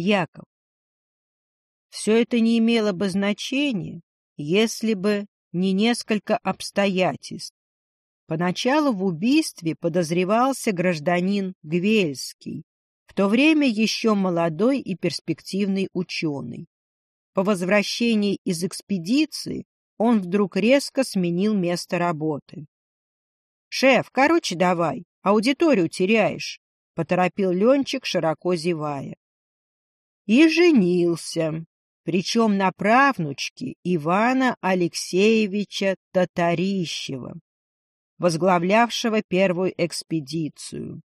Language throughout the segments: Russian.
Яков. Все это не имело бы значения, если бы не несколько обстоятельств. Поначалу в убийстве подозревался гражданин Гвельский, в то время еще молодой и перспективный ученый. По возвращении из экспедиции он вдруг резко сменил место работы. — Шеф, короче давай, аудиторию теряешь, — поторопил Ленчик, широко зевая. И женился, причем на правнучке Ивана Алексеевича Татарищева, возглавлявшего первую экспедицию.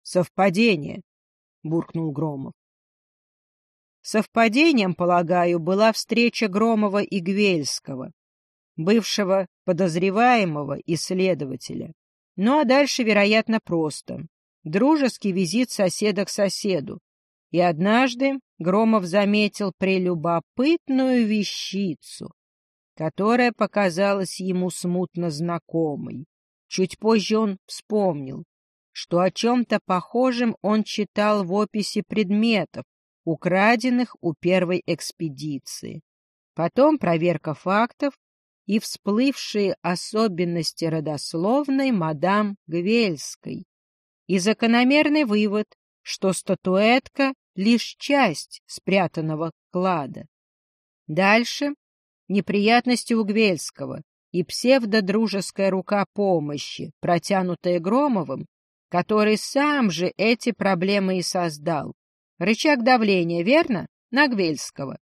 «Совпадение», — буркнул Громов. Совпадением, полагаю, была встреча Громова и Гвельского, бывшего подозреваемого исследователя. Ну а дальше, вероятно, просто. Дружеский визит соседа к соседу. И однажды Громов заметил прелюбопытную вещицу, которая показалась ему смутно знакомой. Чуть позже он вспомнил, что о чем-то похожем он читал в описи предметов, украденных у первой экспедиции. Потом проверка фактов и всплывшие особенности родословной мадам Гвельской. И закономерный вывод, что статуэтка — лишь часть спрятанного клада. Дальше неприятности у Гвельского и псевдодружеская рука помощи, протянутая Громовым, который сам же эти проблемы и создал. Рычаг давления, верно? На Гвельского.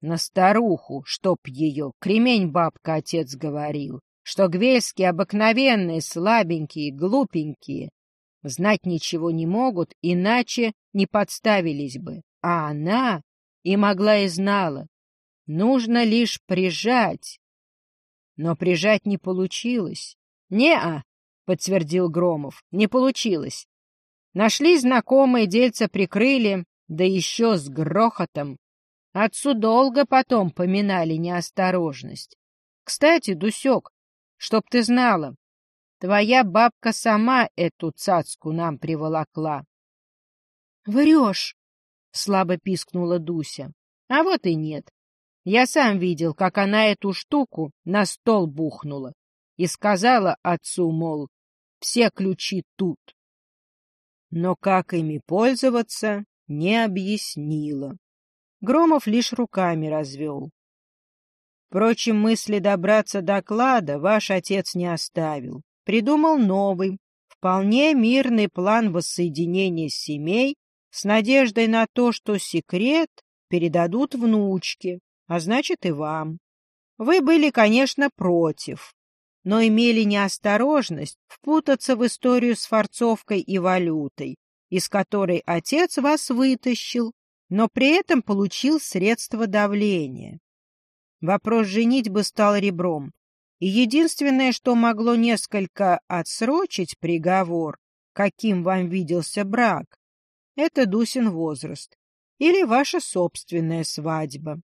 На старуху, чтоб ее, кремень бабка отец говорил, что гвельские обыкновенные, слабенькие, глупенькие, знать ничего не могут, иначе не подставились бы. А она и могла и знала. Нужно лишь прижать. Но прижать не получилось. Не-а, — подтвердил Громов. — Не получилось. Нашли знакомые, дельца прикрыли, да еще с грохотом. Отцу долго потом поминали неосторожность. Кстати, Дусек, чтоб ты знала, твоя бабка сама эту цацку нам приволокла. — Врешь! — слабо пискнула Дуся. — А вот и нет. Я сам видел, как она эту штуку на стол бухнула и сказала отцу, мол, все ключи тут. Но как ими пользоваться, не объяснила. Громов лишь руками развел. Впрочем, мысли добраться до клада ваш отец не оставил. Придумал новый, вполне мирный план воссоединения семей с надеждой на то, что секрет передадут внучке, а значит и вам. Вы были, конечно, против, но имели неосторожность впутаться в историю с форцовкой и валютой, из которой отец вас вытащил, но при этом получил средства давления. Вопрос женитьбы стал ребром, единственное, что могло несколько отсрочить приговор, каким вам виделся брак, это Дусин возраст или ваша собственная свадьба.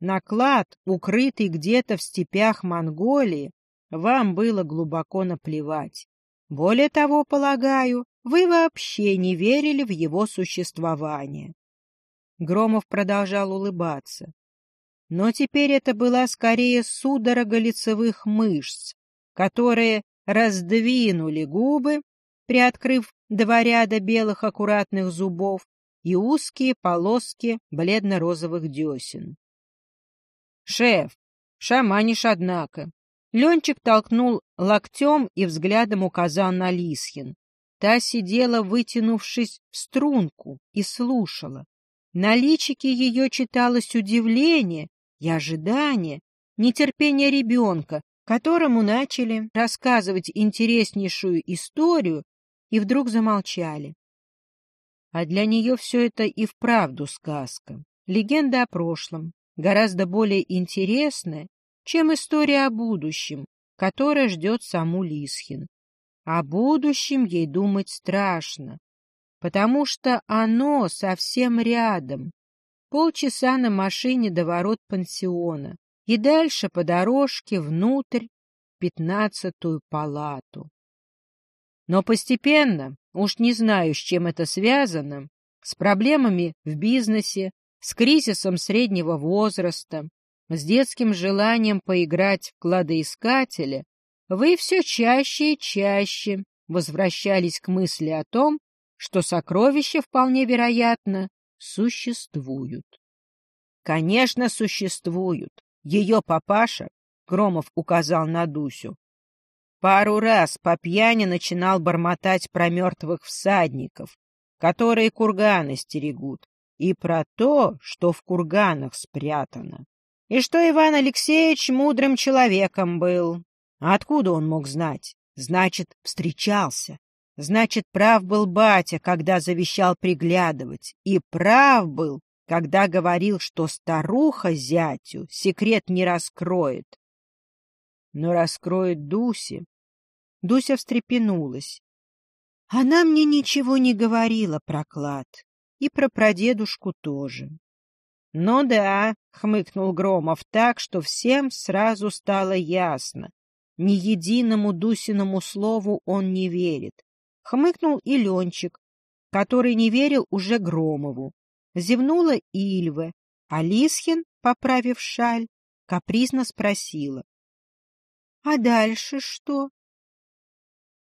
Наклад, укрытый где-то в степях Монголии, вам было глубоко наплевать. Более того, полагаю, вы вообще не верили в его существование. Громов продолжал улыбаться. Но теперь это была скорее судорога лицевых мышц, которые раздвинули губы, приоткрыв два ряда белых аккуратных зубов и узкие полоски бледно-розовых десен. — Шеф, шаманишь, однако, Ленчик толкнул локтем и взглядом указал на Лисхин. Та сидела, вытянувшись в струнку, и слушала. На личике ее читалось удивление и ожидание, нетерпение ребенка, которому начали рассказывать интереснейшую историю и вдруг замолчали. А для нее все это и вправду сказка, легенда о прошлом, гораздо более интересная чем история о будущем, которая ждет саму Лисхин. О будущем ей думать страшно, потому что оно совсем рядом. Полчаса на машине до ворот пансиона и дальше по дорожке внутрь пятнадцатую палату. Но постепенно, уж не знаю, с чем это связано, с проблемами в бизнесе, с кризисом среднего возраста, с детским желанием поиграть в кладоискателя, вы все чаще и чаще возвращались к мысли о том, что сокровища вполне вероятно существуют. Конечно, существуют. Ее папаша, Громов указал на Дусю, пару раз по пьяни начинал бормотать про мертвых всадников, которые курганы стерегут, и про то, что в курганах спрятано. И что Иван Алексеевич мудрым человеком был. откуда он мог знать? Значит, встречался. Значит, прав был батя, когда завещал приглядывать. И прав был, когда говорил, что старуха зятю секрет не раскроет. Но раскроет Дусе. Дуся встрепенулась. Она мне ничего не говорила про клад. И про прадедушку тоже. — Ну да, — хмыкнул Громов так, что всем сразу стало ясно. Ни единому Дусиному слову он не верит. Хмыкнул и Ленчик, который не верил уже Громову. Зевнула Ильва, а Лисхин, поправив шаль, капризно спросила. — А дальше что?